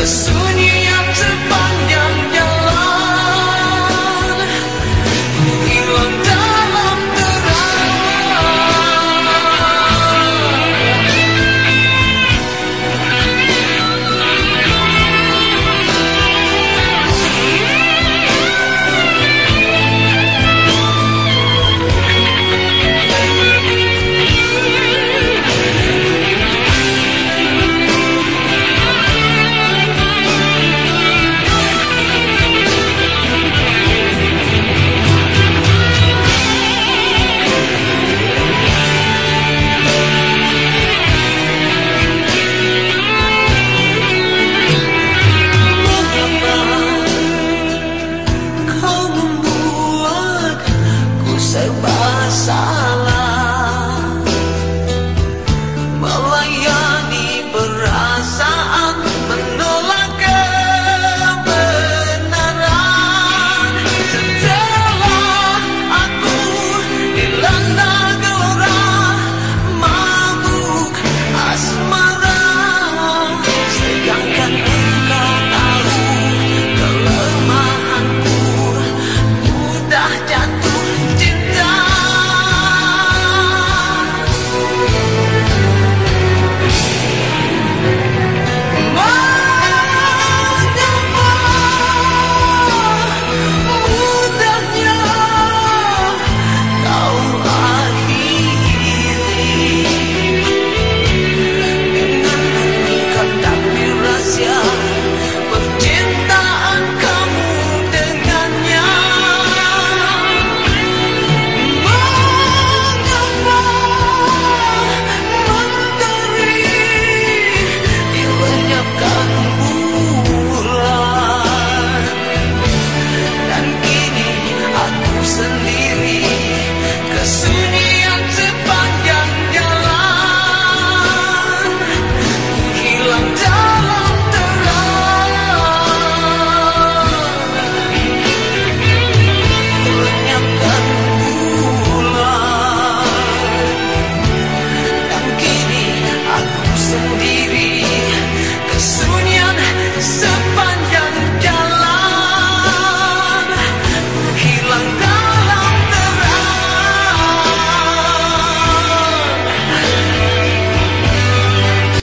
the.